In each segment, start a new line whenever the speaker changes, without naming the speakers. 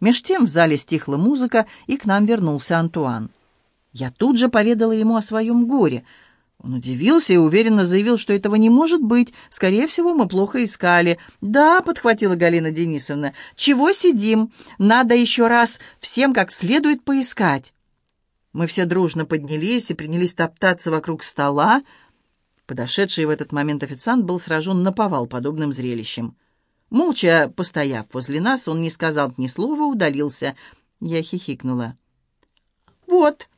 Меж тем в зале стихла музыка, и к нам вернулся Антуан. Я тут же поведала ему о своем горе. Он удивился и уверенно заявил, что этого не может быть. Скорее всего, мы плохо искали. «Да», — подхватила Галина Денисовна, — «чего сидим? Надо еще раз всем как следует поискать». Мы все дружно поднялись и принялись топтаться вокруг стола. Подошедший в этот момент официант был сражен наповал подобным зрелищем. Молча постояв возле нас, он не сказал ни слова, удалился. Я хихикнула. «Вот!»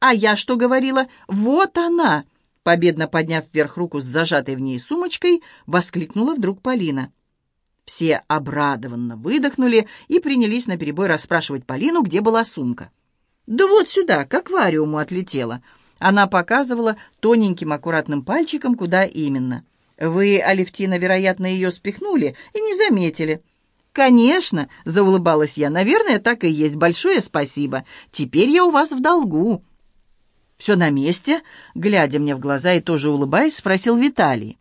«А я что говорила? Вот она!» Победно подняв вверх руку с зажатой в ней сумочкой, воскликнула вдруг Полина. Все обрадованно выдохнули и принялись наперебой расспрашивать Полину, где была сумка. «Да вот сюда, к аквариуму отлетела». Она показывала тоненьким аккуратным пальчиком, куда именно. «Вы, Алевтина, вероятно, ее спихнули и не заметили». «Конечно», — заулыбалась я, — «наверное, так и есть. Большое спасибо. Теперь я у вас в долгу». «Все на месте?» — глядя мне в глаза и тоже улыбаясь, спросил Виталий.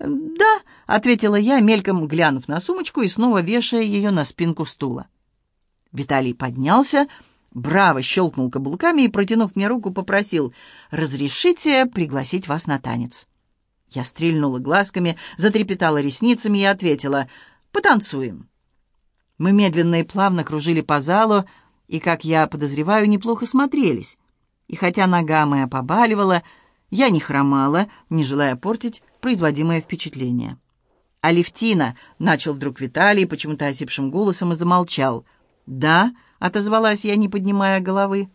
«Да», — ответила я, мельком глянув на сумочку и снова вешая ее на спинку стула. Виталий поднялся, браво щелкнул каблуками и, протянув мне руку, попросил «Разрешите пригласить вас на танец». Я стрельнула глазками, затрепетала ресницами и ответила «Потанцуем». Мы медленно и плавно кружили по залу, и, как я подозреваю, неплохо смотрелись. И хотя нога моя побаливала, я не хромала, не желая портить производимое впечатление. «Алевтина!» — начал вдруг Виталий, почему-то осипшим голосом и замолчал. «Да?» — отозвалась я, не поднимая головы.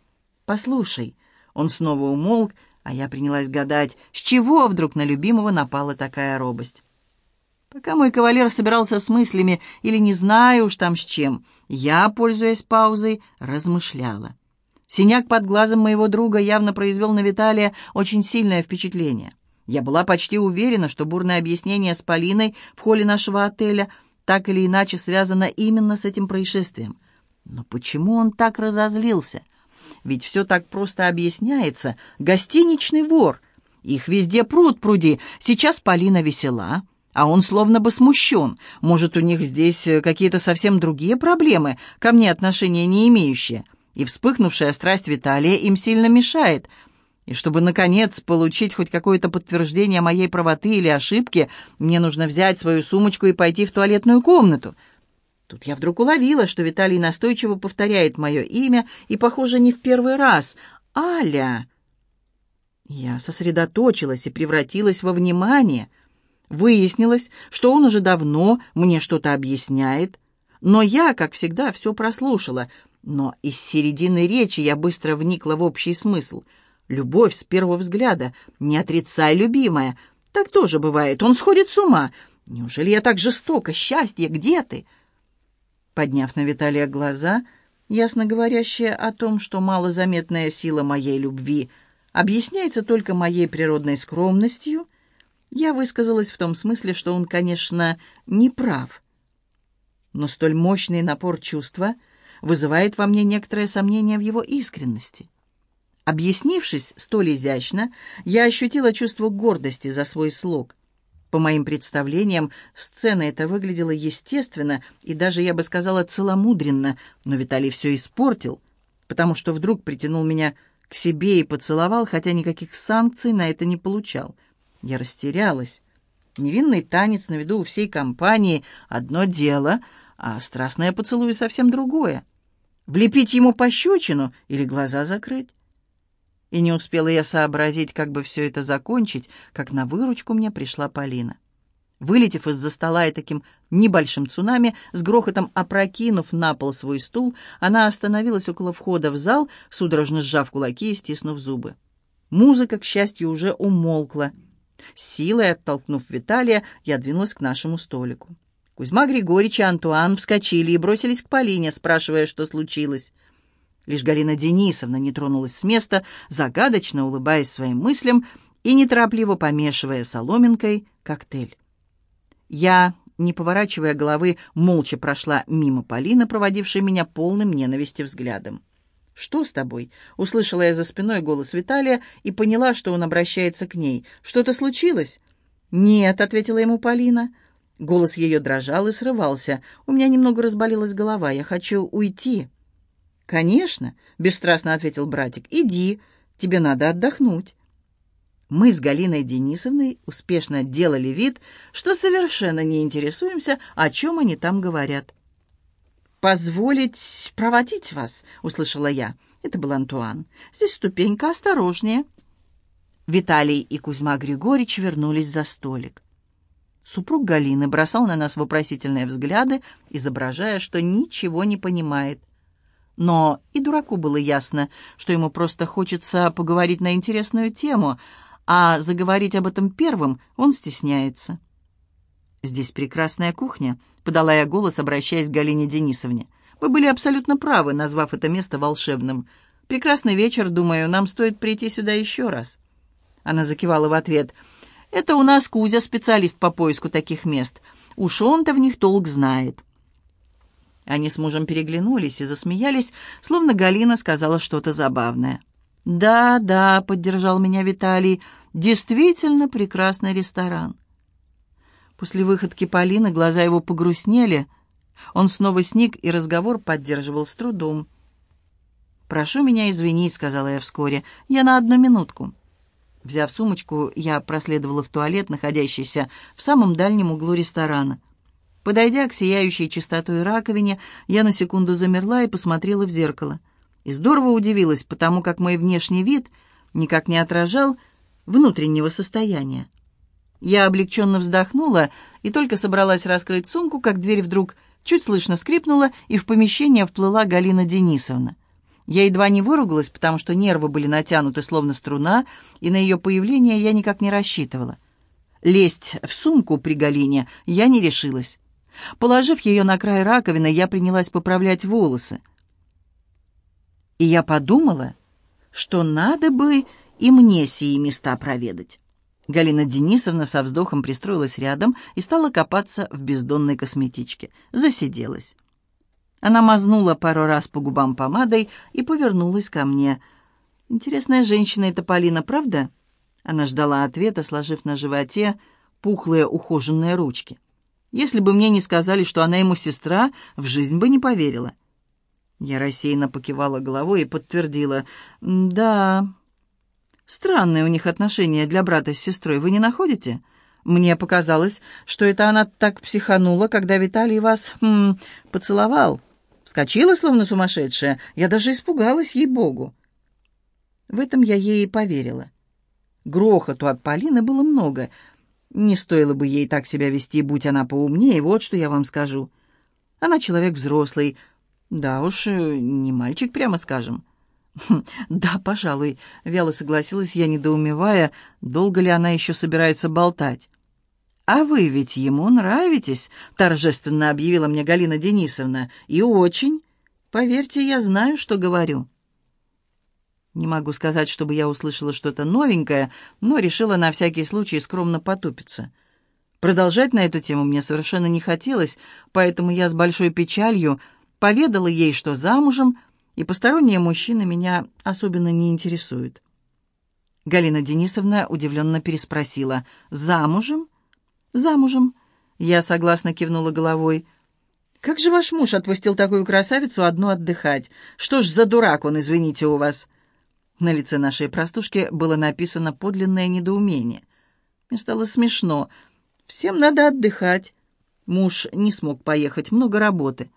«Послушай». Он снова умолк, а я принялась гадать, с чего вдруг на любимого напала такая робость. Пока мой кавалер собирался с мыслями, или не знаю уж там с чем, я, пользуясь паузой, размышляла. Синяк под глазом моего друга явно произвел на Виталия очень сильное впечатление. Я была почти уверена, что бурное объяснение с Полиной в холле нашего отеля так или иначе связано именно с этим происшествием. Но почему он так разозлился? Ведь все так просто объясняется. Гостиничный вор. Их везде пруд пруди. Сейчас Полина весела, а он словно бы смущен. Может, у них здесь какие-то совсем другие проблемы, ко мне отношения не имеющие и вспыхнувшая страсть Виталия им сильно мешает. И чтобы, наконец, получить хоть какое-то подтверждение моей правоты или ошибки, мне нужно взять свою сумочку и пойти в туалетную комнату. Тут я вдруг уловила, что Виталий настойчиво повторяет мое имя, и, похоже, не в первый раз. «Аля!» Я сосредоточилась и превратилась во внимание. Выяснилось, что он уже давно мне что-то объясняет, но я, как всегда, все прослушала — но из середины речи я быстро вникла в общий смысл. Любовь с первого взгляда. Не отрицай, любимая. Так тоже бывает. Он сходит с ума. Неужели я так жестоко? Счастье, где ты? Подняв на Виталия глаза, ясно говорящие о том, что малозаметная сила моей любви объясняется только моей природной скромностью, я высказалась в том смысле, что он, конечно, не прав. Но столь мощный напор чувства — вызывает во мне некоторое сомнение в его искренности. Объяснившись столь изящно, я ощутила чувство гордости за свой слог. По моим представлениям, сцена эта выглядела естественно и даже, я бы сказала, целомудренно, но Виталий все испортил, потому что вдруг притянул меня к себе и поцеловал, хотя никаких санкций на это не получал. Я растерялась. Невинный танец на виду у всей компании — одно дело — а страстное поцелуй совсем другое. Влепить ему пощечину или глаза закрыть? И не успела я сообразить, как бы все это закончить, как на выручку мне пришла Полина. Вылетев из-за стола и таким небольшим цунами, с грохотом опрокинув на пол свой стул, она остановилась около входа в зал, судорожно сжав кулаки и стиснув зубы. Музыка, к счастью, уже умолкла. С силой оттолкнув Виталия, я двинулась к нашему столику. Кузьма Григорьевич и Антуан вскочили и бросились к Полине, спрашивая, что случилось. Лишь Галина Денисовна не тронулась с места, загадочно улыбаясь своим мыслям и неторопливо помешивая соломинкой коктейль. Я, не поворачивая головы, молча прошла мимо Полины, проводившей меня полным ненависти взглядом. «Что с тобой?» — услышала я за спиной голос Виталия и поняла, что он обращается к ней. «Что-то случилось?» «Нет», — ответила ему Полина. Голос ее дрожал и срывался. «У меня немного разболелась голова. Я хочу уйти». «Конечно», — бесстрастно ответил братик. «Иди. Тебе надо отдохнуть». Мы с Галиной Денисовной успешно делали вид, что совершенно не интересуемся, о чем они там говорят. «Позволить проводить вас», — услышала я. Это был Антуан. «Здесь ступенька, осторожнее». Виталий и Кузьма Григорьевич вернулись за столик. Супруг Галины бросал на нас вопросительные взгляды, изображая, что ничего не понимает. Но и дураку было ясно, что ему просто хочется поговорить на интересную тему, а заговорить об этом первым он стесняется. «Здесь прекрасная кухня», — подала я голос, обращаясь к Галине Денисовне. «Вы были абсолютно правы, назвав это место волшебным. Прекрасный вечер, думаю, нам стоит прийти сюда еще раз». Она закивала в ответ — это у нас Кузя, специалист по поиску таких мест. Уж он-то в них толк знает». Они с мужем переглянулись и засмеялись, словно Галина сказала что-то забавное. «Да, да», — поддержал меня Виталий, — «действительно прекрасный ресторан». После выходки Полины глаза его погрустнели. Он снова сник и разговор поддерживал с трудом. «Прошу меня извинить», — сказала я вскоре, — «я на одну минутку». Взяв сумочку, я проследовала в туалет, находящийся в самом дальнем углу ресторана. Подойдя к сияющей чистотой раковине, я на секунду замерла и посмотрела в зеркало. И здорово удивилась, потому как мой внешний вид никак не отражал внутреннего состояния. Я облегченно вздохнула и только собралась раскрыть сумку, как дверь вдруг чуть слышно скрипнула, и в помещение вплыла Галина Денисовна. Я едва не выругалась, потому что нервы были натянуты, словно струна, и на ее появление я никак не рассчитывала. Лезть в сумку при Галине я не решилась. Положив ее на край раковины, я принялась поправлять волосы. И я подумала, что надо бы и мне сии места проведать. Галина Денисовна со вздохом пристроилась рядом и стала копаться в бездонной косметичке. Засиделась. Она мазнула пару раз по губам помадой и повернулась ко мне. «Интересная женщина эта Полина, правда?» Она ждала ответа, сложив на животе пухлые ухоженные ручки. «Если бы мне не сказали, что она ему сестра, в жизнь бы не поверила». Я рассеянно покивала головой и подтвердила. «Да, странные у них отношения для брата с сестрой, вы не находите?» Мне показалось, что это она так психанула, когда Виталий вас м, поцеловал. Вскочила, словно сумасшедшая. Я даже испугалась, ей-богу. В этом я ей и поверила. Грохоту от Полины было много. Не стоило бы ей так себя вести, будь она поумнее, вот что я вам скажу. Она человек взрослый. Да уж, э, не мальчик, прямо скажем. Хм, «Да, пожалуй», — вяло согласилась я, недоумевая, долго ли она еще собирается болтать. «А вы ведь ему нравитесь», — торжественно объявила мне Галина Денисовна. «И очень. Поверьте, я знаю, что говорю». Не могу сказать, чтобы я услышала что-то новенькое, но решила на всякий случай скромно потупиться. Продолжать на эту тему мне совершенно не хотелось, поэтому я с большой печалью поведала ей, что замужем, и посторонние мужчины меня особенно не интересуют. Галина Денисовна удивленно переспросила «Замужем?» «Замужем». Я согласно кивнула головой. «Как же ваш муж отпустил такую красавицу одну отдыхать? Что ж за дурак он, извините, у вас?» На лице нашей простушки было написано подлинное недоумение. Мне стало смешно. «Всем надо отдыхать». Муж не смог поехать, много работы.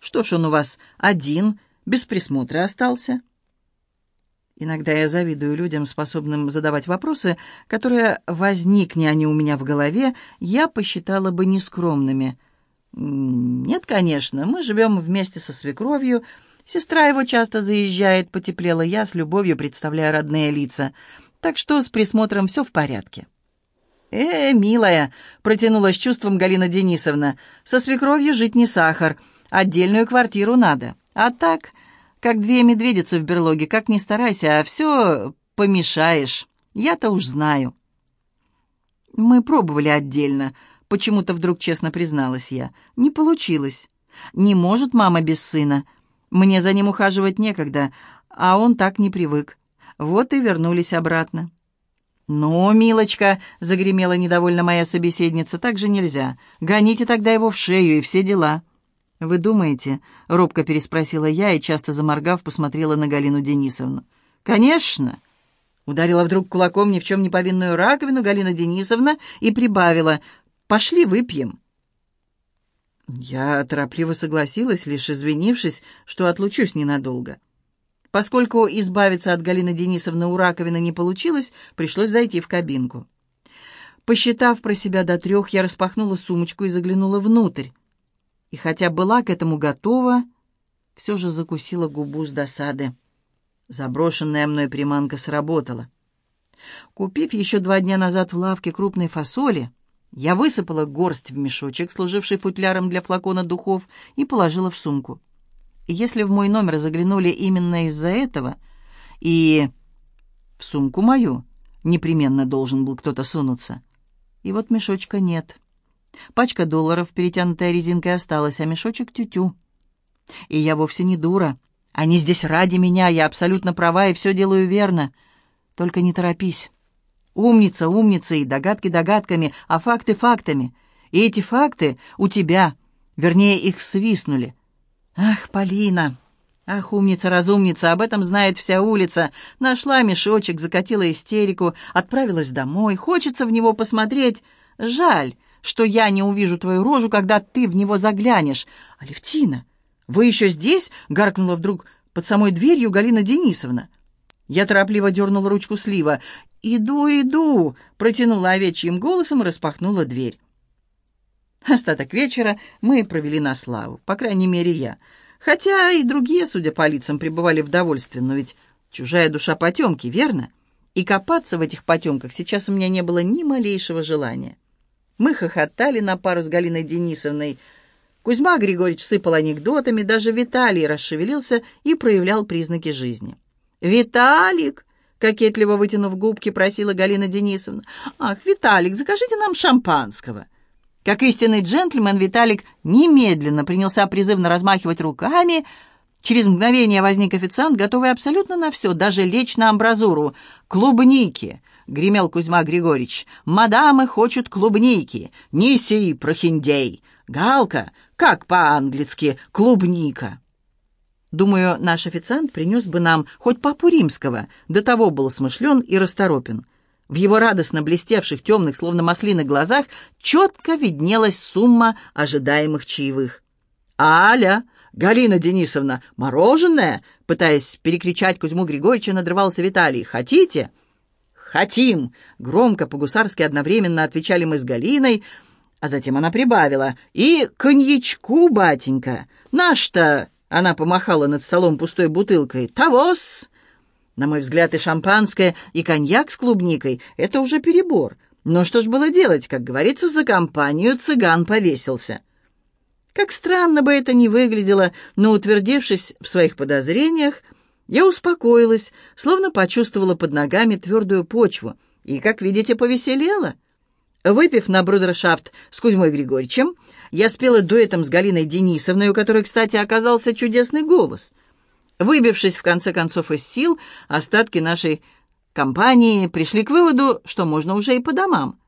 «Что ж он у вас один, без присмотра остался?» Иногда я завидую людям, способным задавать вопросы, которые, возникни они у меня в голове, я посчитала бы нескромными. «Нет, конечно, мы живем вместе со свекровью. Сестра его часто заезжает, потеплела я, с любовью представляя родные лица. Так что с присмотром все в порядке». «Э, милая», — протянула с чувством Галина Денисовна, — «со свекровью жить не сахар, отдельную квартиру надо. А так, как две медведицы в берлоге, как ни старайся, а все помешаешь. Я-то уж знаю. Мы пробовали отдельно. Почему-то вдруг честно призналась я. Не получилось. Не может мама без сына. Мне за ним ухаживать некогда, а он так не привык. Вот и вернулись обратно. «Ну, милочка», — загремела недовольно моя собеседница, — «так же нельзя. Гоните тогда его в шею и все дела». «Вы думаете?» — робко переспросила я и, часто заморгав, посмотрела на Галину Денисовну. «Конечно!» Ударила вдруг кулаком ни в чем не повинную раковину Галина Денисовна и прибавила. «Пошли выпьем». Я торопливо согласилась, лишь извинившись, что отлучусь ненадолго. Поскольку избавиться от Галины Денисовны у раковины не получилось, пришлось зайти в кабинку. Посчитав про себя до трех, я распахнула сумочку и заглянула внутрь. И хотя была к этому готова, все же закусила губу с досады. Заброшенная мной приманка сработала. Купив еще два дня назад в лавке крупной фасоли, я высыпала горсть в мешочек, служивший футляром для флакона духов, и положила в сумку. Если в мой номер заглянули именно из-за этого, и в сумку мою непременно должен был кто-то сунуться. И вот мешочка нет. Пачка долларов, перетянутая резинкой, осталась, а мешочек тю-тю. И я вовсе не дура. Они здесь ради меня, я абсолютно права и все делаю верно. Только не торопись. Умница умницей, догадки догадками, а факты фактами. И эти факты у тебя, вернее, их свистнули. «Ах, Полина! Ах, умница-разумница, об этом знает вся улица. Нашла мешочек, закатила истерику, отправилась домой. Хочется в него посмотреть. Жаль, что я не увижу твою рожу, когда ты в него заглянешь. Алевтина, вы еще здесь?» — гаркнула вдруг под самой дверью Галина Денисовна. Я торопливо дернула ручку слива. «Иду, иду!» — протянула овечьим голосом и распахнула дверь. Остаток вечера мы провели на славу, по крайней мере, я. Хотя и другие, судя по лицам, пребывали в довольстве, но ведь чужая душа потемки, верно? И копаться в этих потемках сейчас у меня не было ни малейшего желания. Мы хохотали на пару с Галиной Денисовной. Кузьма Григорьевич сыпал анекдотами, даже Виталий расшевелился и проявлял признаки жизни. «Виталик!» — кокетливо вытянув губки, просила Галина Денисовна. «Ах, Виталик, закажите нам шампанского!» Как истинный джентльмен, Виталик немедленно принялся призывно размахивать руками. Через мгновение возник официант, готовый абсолютно на все, даже лечь на амбразуру. «Клубники!» — гремел Кузьма Григорьевич. «Мадамы хочут клубники! Неси, прохиндей! Галка, как по-английски, клубника!» Думаю, наш официант принес бы нам хоть папу римского, до того был смышлен и расторопен. В его радостно блестевших темных, словно маслины, глазах четко виднелась сумма ожидаемых чаевых. «Аля! Галина Денисовна! Мороженое!» Пытаясь перекричать Кузьму Григорьевича, надрывался Виталий. «Хотите?» «Хотим!» Громко, по-гусарски одновременно отвечали мы с Галиной, а затем она прибавила. «И коньячку, батенька! Наш-то...» Она помахала над столом пустой бутылкой. «Тавос!» На мой взгляд, и шампанское, и коньяк с клубникой — это уже перебор. Но что ж было делать? Как говорится, за компанию цыган повесился. Как странно бы это ни выглядело, но, утвердившись в своих подозрениях, я успокоилась, словно почувствовала под ногами твердую почву, и, как видите, повеселела. Выпив на брудершафт с Кузьмой Григорьевичем, я спела дуэтом с Галиной Денисовной, у которой, кстати, оказался чудесный голос — Выбившись, в конце концов, из сил, остатки нашей компании пришли к выводу, что можно уже и по домам.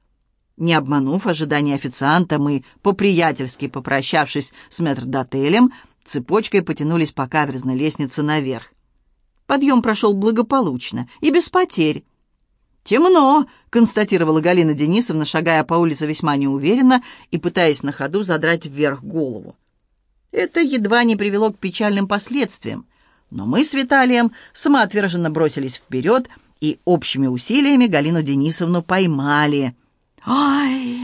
Не обманув ожидания официанта, мы, по-приятельски попрощавшись с метрдотелем, цепочкой потянулись по каверзной лестнице наверх. Подъем прошел благополучно и без потерь. «Темно», — констатировала Галина Денисовна, шагая по улице весьма неуверенно и пытаясь на ходу задрать вверх голову. Это едва не привело к печальным последствиям. Но мы с Виталием самоотверженно бросились вперед и общими усилиями Галину Денисовну поймали. «Ай,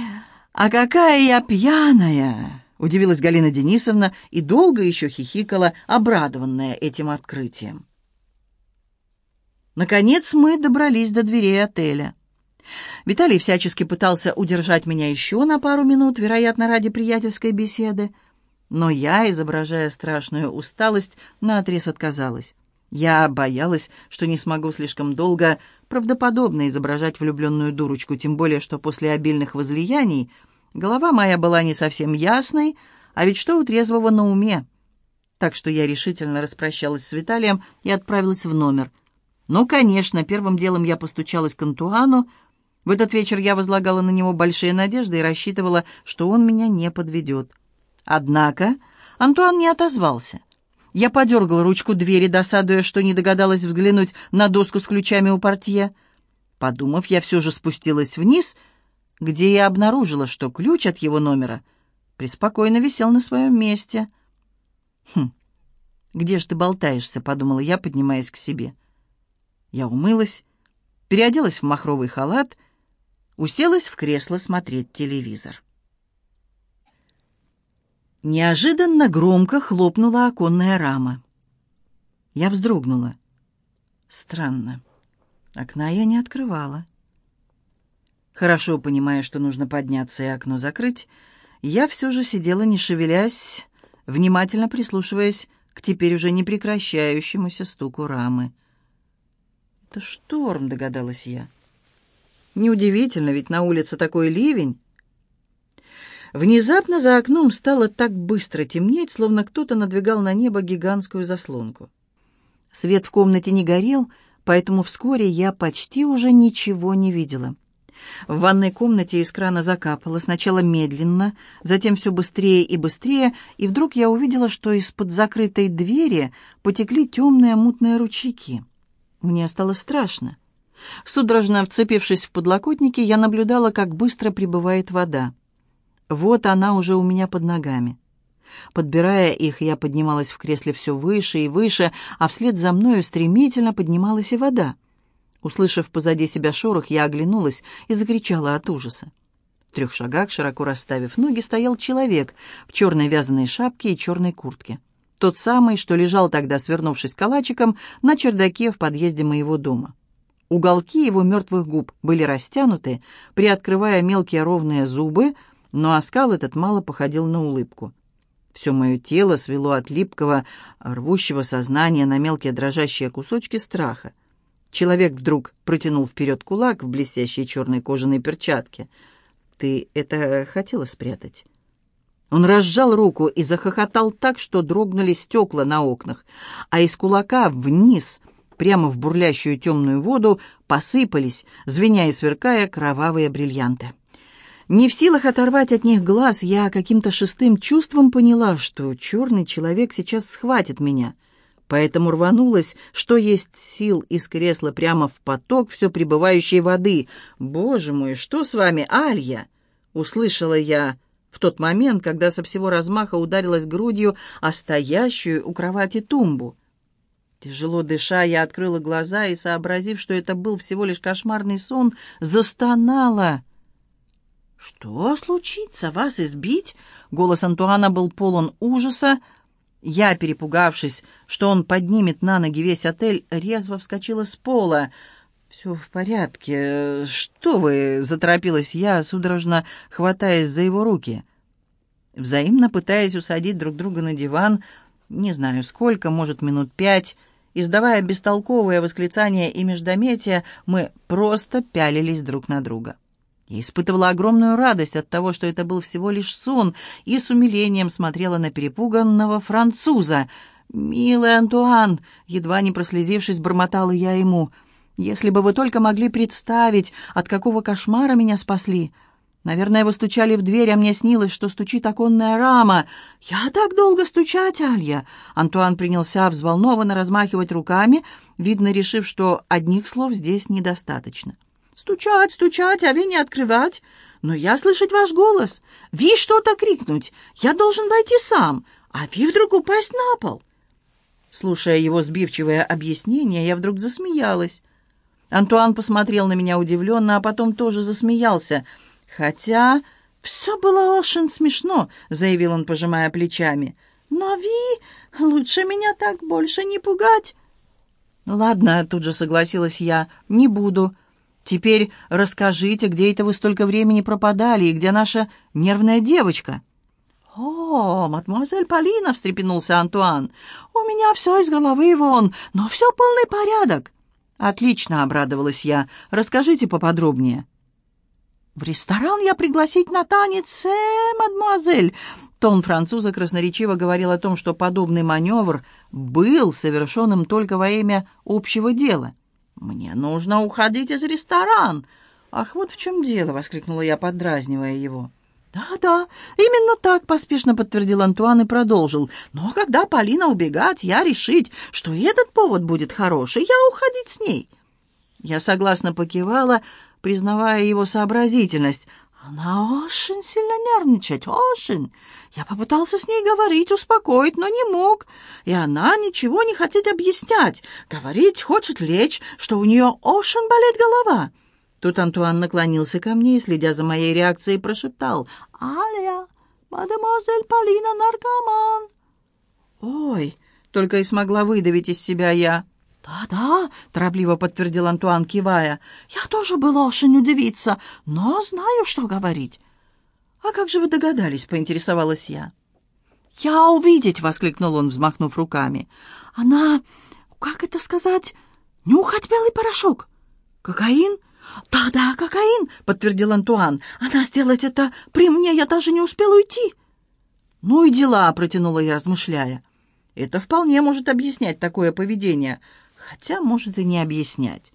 а какая я пьяная!» — удивилась Галина Денисовна и долго еще хихикала, обрадованная этим открытием. Наконец мы добрались до дверей отеля. Виталий всячески пытался удержать меня еще на пару минут, вероятно, ради приятельской беседы. Но я, изображая страшную усталость, наотрез отказалась. Я боялась, что не смогу слишком долго правдоподобно изображать влюбленную дурочку, тем более, что после обильных возлияний голова моя была не совсем ясной, а ведь что у трезвого на уме? Так что я решительно распрощалась с Виталием и отправилась в номер. Ну, конечно, первым делом я постучалась к Антуану, В этот вечер я возлагала на него большие надежды и рассчитывала, что он меня не подведет. Однако Антуан не отозвался. Я подергала ручку двери, досадуя, что не догадалась взглянуть на доску с ключами у портье. Подумав, я все же спустилась вниз, где я обнаружила, что ключ от его номера преспокойно висел на своем месте. «Хм, где же ты болтаешься?» — подумала я, поднимаясь к себе. Я умылась, переоделась в махровый халат, уселась в кресло смотреть телевизор. Неожиданно громко хлопнула оконная рама. Я вздрогнула. Странно. Окна я не открывала. Хорошо понимая, что нужно подняться и окно закрыть, я все же сидела, не шевелясь, внимательно прислушиваясь к теперь уже не прекращающемуся стуку рамы. «Это шторм», — догадалась я. «Неудивительно, ведь на улице такой ливень». Внезапно за окном стало так быстро темнеть, словно кто-то надвигал на небо гигантскую заслонку. Свет в комнате не горел, поэтому вскоре я почти уже ничего не видела. В ванной комнате из крана закапало, сначала медленно, затем все быстрее и быстрее, и вдруг я увидела, что из-под закрытой двери потекли темные мутные ручейки. Мне стало страшно. Судорожно вцепившись в подлокотники, я наблюдала, как быстро прибывает вода. Вот она уже у меня под ногами. Подбирая их, я поднималась в кресле все выше и выше, а вслед за мною стремительно поднималась и вода. Услышав позади себя шорох, я оглянулась и закричала от ужаса. В трех шагах, широко расставив ноги, стоял человек в черной вязаной шапке и черной куртке. Тот самый, что лежал тогда, свернувшись калачиком, на чердаке в подъезде моего дома. Уголки его мертвых губ были растянуты, приоткрывая мелкие ровные зубы, но оскал этот мало походил на улыбку. Все мое тело свело от липкого, рвущего сознания на мелкие дрожащие кусочки страха. Человек вдруг протянул вперед кулак в блестящей черной кожаной перчатке. «Ты это хотела спрятать?» Он разжал руку и захохотал так, что дрогнули стекла на окнах, а из кулака вниз, прямо в бурлящую темную воду, посыпались, звеня и сверкая, кровавые бриллианты. Не в силах оторвать от них глаз, я каким-то шестым чувством поняла, что черный человек сейчас схватит меня. Поэтому рванулась, что есть сил из кресла прямо в поток все прибывающей воды. «Боже мой, что с вами, Алья?» Услышала я в тот момент, когда со всего размаха ударилась грудью о стоящую у кровати тумбу. Тяжело дыша, я открыла глаза и, сообразив, что это был всего лишь кошмарный сон, застонала — «Что случится? Вас избить?» Голос Антуана был полон ужаса. Я, перепугавшись, что он поднимет на ноги весь отель, резво вскочила с пола. «Все в порядке. Что вы?» — заторопилась я, судорожно хватаясь за его руки. Взаимно пытаясь усадить друг друга на диван, не знаю сколько, может, минут пять, издавая бестолковые восклицания и междометия, мы просто пялились друг на друга. Я испытывала огромную радость от того, что это был всего лишь сон, и с умилением смотрела на перепуганного француза. «Милый Антуан!» — едва не прослезившись, бормотала я ему. «Если бы вы только могли представить, от какого кошмара меня спасли!» Наверное, вы стучали в дверь, а мне снилось, что стучит оконная рама. «Я так долго стучать, Алья!» Антуан принялся взволнованно размахивать руками, видно, решив, что одних слов здесь недостаточно. Стучать, стучать, а вы не открывать. Но я слышать ваш голос. Ви что-то крикнуть. Я должен войти сам, а ви вдруг упасть на пол. Слушая его сбивчивое объяснение, я вдруг засмеялась. Антуан посмотрел на меня удивленно, а потом тоже засмеялся. «Хотя все было очень смешно», — заявил он, пожимая плечами. «Но Ви, лучше меня так больше не пугать». «Ладно», — тут же согласилась я, — «не буду». Теперь расскажите, где это вы столько времени пропадали и где наша нервная девочка?» «О, мадемуазель Полина!» — встрепенулся Антуан. «У меня все из головы вон, но все полный порядок». «Отлично!» — обрадовалась я. «Расскажите поподробнее». «В ресторан я пригласить на танец, э, мадемуазель!» Тон француза красноречиво говорил о том, что подобный маневр был совершенным только во имя общего дела — «Мне нужно уходить из ресторана». «Ах, вот в чем дело!» — воскликнула я, поддразнивая его. «Да-да, именно так», — поспешно подтвердил Антуан и продолжил. «Но когда Полина убегать, я решить, что этот повод будет хороший, я уходить с ней». Я согласно покивала, признавая его сообразительность. Она очень сильно нервничает, очень. Я попытался с ней говорить, успокоить, но не мог. И она ничего не хочет объяснять. Говорить хочет лечь, что у нее очень болит голова. Тут Антуан наклонился ко мне и, следя за моей реакцией, прошептал. «Аля, мадемуазель Полина наркоман». «Ой!» — только и смогла выдавить из себя я. «Да-да», — торопливо подтвердил Антуан, кивая. «Я тоже была очень удивиться, но знаю, что говорить». «А как же вы догадались?» — поинтересовалась я. «Я увидеть!» — воскликнул он, взмахнув руками. «Она, как это сказать, нюхать белый порошок. Кокаин?» «Да-да, кокаин!» — подтвердил Антуан. «Она сделать это при мне, я даже не успел уйти». «Ну и дела», — протянула я, размышляя. «Это вполне может объяснять такое поведение хотя, может, и не объяснять.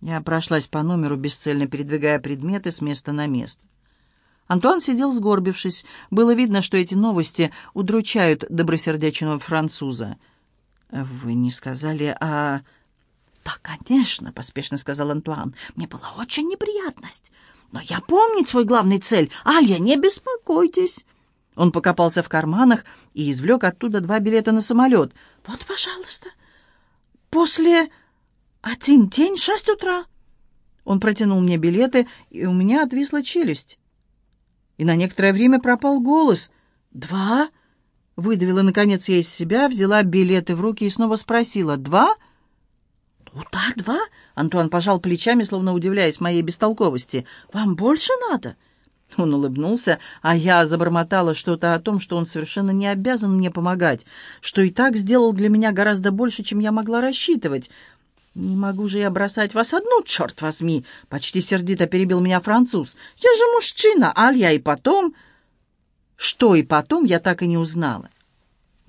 Я прошлась по номеру, бесцельно передвигая предметы с места на место. Антуан сидел сгорбившись. Было видно, что эти новости удручают добросердечного француза. «Вы не сказали о...» «Да, конечно», — поспешно сказал Антуан. «Мне была очень неприятность. Но я помнить свой главный цель. Алья, не беспокойтесь». Он покопался в карманах и извлек оттуда два билета на самолет. «Вот, пожалуйста, «После один день, шесть утра». Он протянул мне билеты, и у меня отвисла челюсть. И на некоторое время пропал голос. «Два?» Выдавила, наконец, я из себя, взяла билеты в руки и снова спросила. «Два?» «Ну да, два». Антуан пожал плечами, словно удивляясь моей бестолковости. «Вам больше надо?» Он улыбнулся, а я забормотала что-то о том, что он совершенно не обязан мне помогать, что и так сделал для меня гораздо больше, чем я могла рассчитывать. «Не могу же я бросать вас одну, черт возьми!» — почти сердито перебил меня француз. «Я же мужчина, аль я и потом...» Что и потом, я так и не узнала.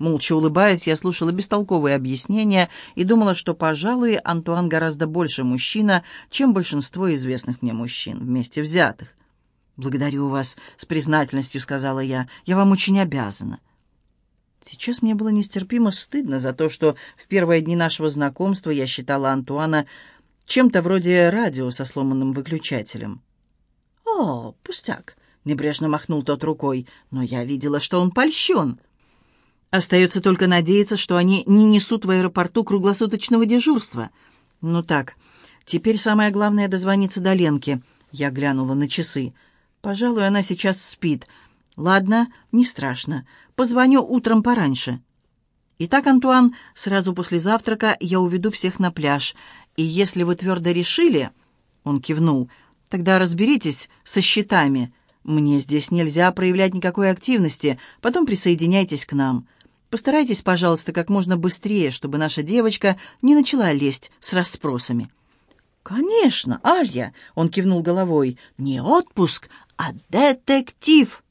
Молча улыбаясь, я слушала бестолковые объяснения и думала, что, пожалуй, Антуан гораздо больше мужчина, чем большинство известных мне мужчин, вместе взятых. «Благодарю вас с признательностью», — сказала я. «Я вам очень обязана». Сейчас мне было нестерпимо стыдно за то, что в первые дни нашего знакомства я считала Антуана чем-то вроде радио со сломанным выключателем. «О, пустяк!» — небрежно махнул тот рукой. «Но я видела, что он польщен». Остается только надеяться, что они не несут в аэропорту круглосуточного дежурства. Ну так, теперь самое главное — дозвониться до Ленки. Я глянула на часы. Пожалуй, она сейчас спит. Ладно, не страшно. Позвоню утром пораньше. Итак, Антуан, сразу после завтрака я уведу всех на пляж. И если вы твердо решили, он кивнул, тогда разберитесь со счетами. Мне здесь нельзя проявлять никакой активности. Потом присоединяйтесь к нам. Постарайтесь, пожалуйста, как можно быстрее, чтобы наша девочка не начала лезть с расспросами. «Конечно, Алья!» — он кивнул головой. «Не отпуск, а детектив!»